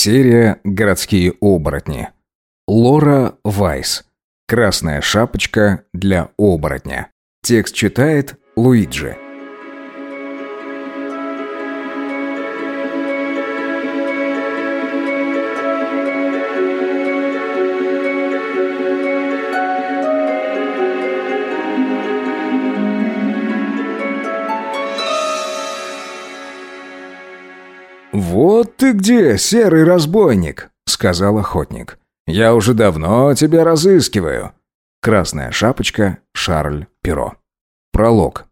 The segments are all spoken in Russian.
Серия «Городские оборотни». Лора Вайс. «Красная шапочка для оборотня». Текст читает Луиджи. Ты где, серый разбойник!» — сказал охотник. «Я уже давно тебя разыскиваю». Красная шапочка, Шарль Перо. Пролог.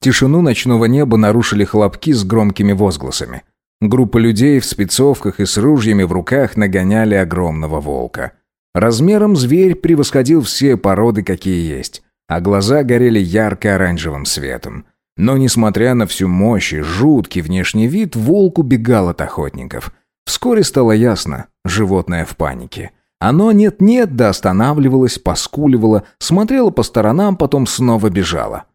Тишину ночного неба нарушили хлопки с громкими возгласами. Группа людей в спецовках и с ружьями в руках нагоняли огромного волка. Размером зверь превосходил все породы, какие есть, а глаза горели ярко-оранжевым светом. Но, несмотря на всю мощь и жуткий внешний вид, волк убегал от охотников. Вскоре стало ясно – животное в панике. Оно нет-нет да останавливалось, поскуливало, смотрело по сторонам, потом снова бежало.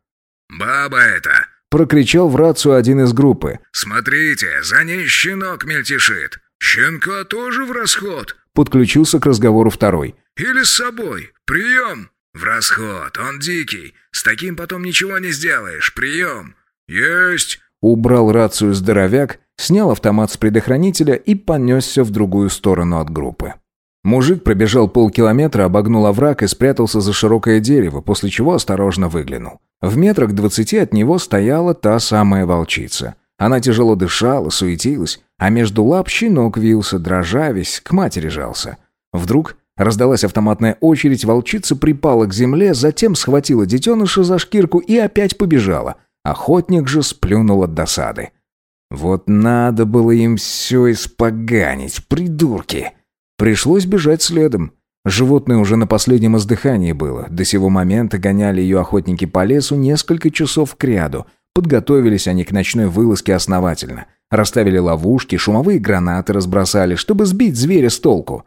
«Баба это!» – прокричал в рацию один из группы. «Смотрите, за ней щенок мельтешит. Щенка тоже в расход!» Подключился к разговору второй. «Или с собой. Прием!» «В расход, он дикий. С таким потом ничего не сделаешь. Прием!» «Есть!» Убрал рацию здоровяк, снял автомат с предохранителя и понесся в другую сторону от группы. Мужик пробежал полкилометра, обогнул овраг и спрятался за широкое дерево, после чего осторожно выглянул. В метрах двадцати от него стояла та самая волчица. Она тяжело дышала, суетилась, а между лап щенок вился, дрожа весь, к матери жался. Вдруг Раздалась автоматная очередь, волчица припала к земле, затем схватила детеныша за шкирку и опять побежала. Охотник же сплюнул от досады. Вот надо было им все испоганить, придурки. Пришлось бежать следом. Животное уже на последнем издыхании было. До сего момента гоняли ее охотники по лесу несколько часов кряду. Подготовились они к ночной вылазке основательно. Расставили ловушки, шумовые гранаты разбросали, чтобы сбить зверя с толку.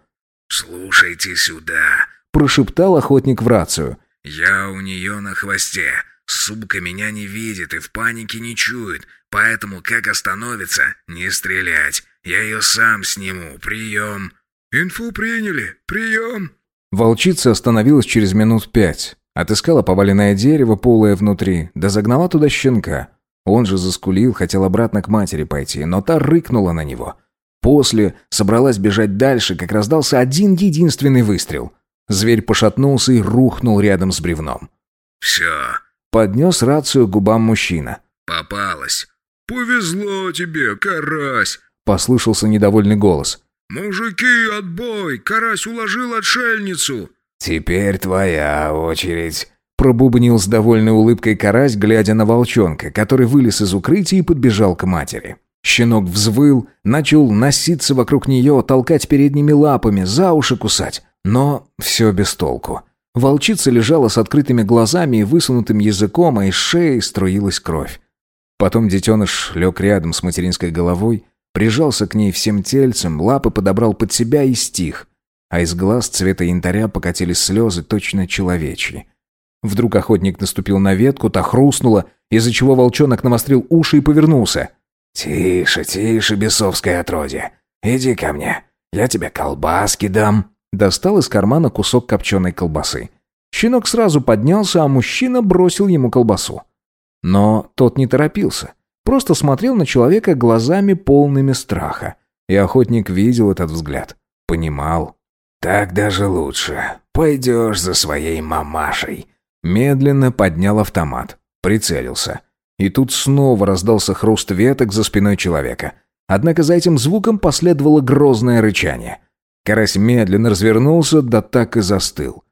«Слушайте сюда», – прошептал охотник в рацию. «Я у нее на хвосте. Сумка меня не видит и в панике не чует, поэтому как остановится, не стрелять. Я ее сам сниму. Прием». «Инфу приняли. Прием». Волчица остановилась через минут пять. Отыскала поваленное дерево, полое внутри, да загнала туда щенка. Он же заскулил, хотел обратно к матери пойти, но та рыкнула на него – После собралась бежать дальше, как раздался один единственный выстрел. Зверь пошатнулся и рухнул рядом с бревном. «Все». Поднес рацию к губам мужчина. «Попалась». «Повезло тебе, карась!» Послышался недовольный голос. «Мужики, отбой! Карась уложил отшельницу!» «Теперь твоя очередь!» Пробубнил с довольной улыбкой карась, глядя на волчонка, который вылез из укрытия и подбежал к матери. Щенок взвыл, начал носиться вокруг нее, толкать передними лапами, за уши кусать. Но все без толку. Волчица лежала с открытыми глазами и высунутым языком, а из шеи струилась кровь. Потом детеныш лег рядом с материнской головой, прижался к ней всем тельцем, лапы подобрал под себя и стих. А из глаз цвета янтаря покатились слезы, точно человечьи. Вдруг охотник наступил на ветку, та хрустнула, из-за чего волчонок навострил уши и повернулся. «Тише, тише, бесовское отродье. Иди ко мне, я тебе колбаски дам». Достал из кармана кусок копченой колбасы. Щенок сразу поднялся, а мужчина бросил ему колбасу. Но тот не торопился. Просто смотрел на человека глазами полными страха. И охотник видел этот взгляд. Понимал. «Так даже лучше. Пойдешь за своей мамашей». Медленно поднял автомат. Прицелился. И тут снова раздался хруст веток за спиной человека. Однако за этим звуком последовало грозное рычание. Карась медленно развернулся, да так и застыл.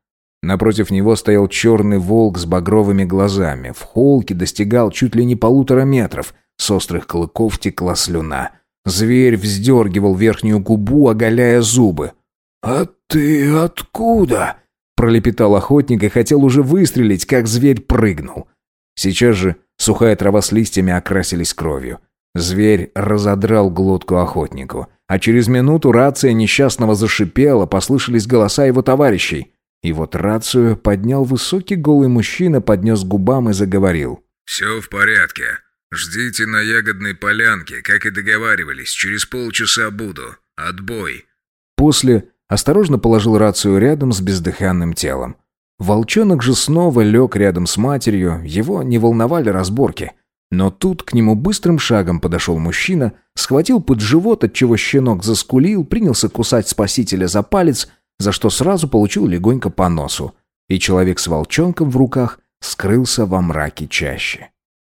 Напротив него стоял черный волк с багровыми глазами. В холке достигал чуть ли не полутора метров. С острых клыков текла слюна. Зверь вздергивал верхнюю губу, оголяя зубы. «А ты откуда?» Пролепетал охотник и хотел уже выстрелить, как зверь прыгнул. Сейчас же Сухая трава с листьями окрасились кровью. Зверь разодрал глотку охотнику. А через минуту рация несчастного зашипела, послышались голоса его товарищей. И вот рацию поднял высокий голый мужчина, поднес губам и заговорил. «Все в порядке. Ждите на ягодной полянке, как и договаривались. Через полчаса буду. Отбой!» После осторожно положил рацию рядом с бездыханным телом. Волчонок же снова лег рядом с матерью, его не волновали разборки. Но тут к нему быстрым шагом подошел мужчина, схватил под живот, отчего щенок заскулил, принялся кусать спасителя за палец, за что сразу получил легонько по носу. И человек с волчонком в руках скрылся во мраке чаще.